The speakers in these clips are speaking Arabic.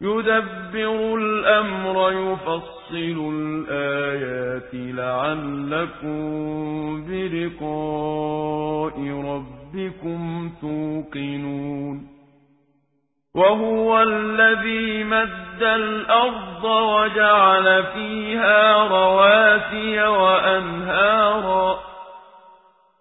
يدبر الأمر يفصل الآيات لعلكم بلقاء ربكم توقنون. وهو الذي مد الأرض وجعل فيها رواسي وأنهارا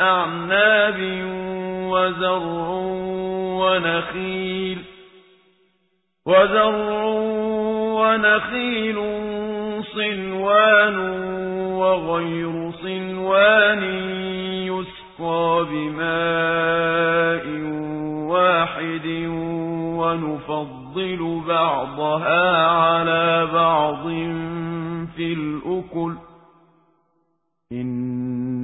أعناب وزرع ونخيل. وزرع ونخيل صنوان وغير صنوان يسقى بماء واحد ونفضل بعضها على بعض في الأكل.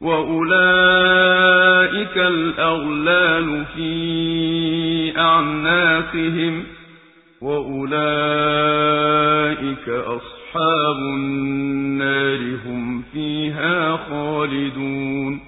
وأولئك الأغلال في أعناقهم وأولئك أصحاب النار هم فيها خالدون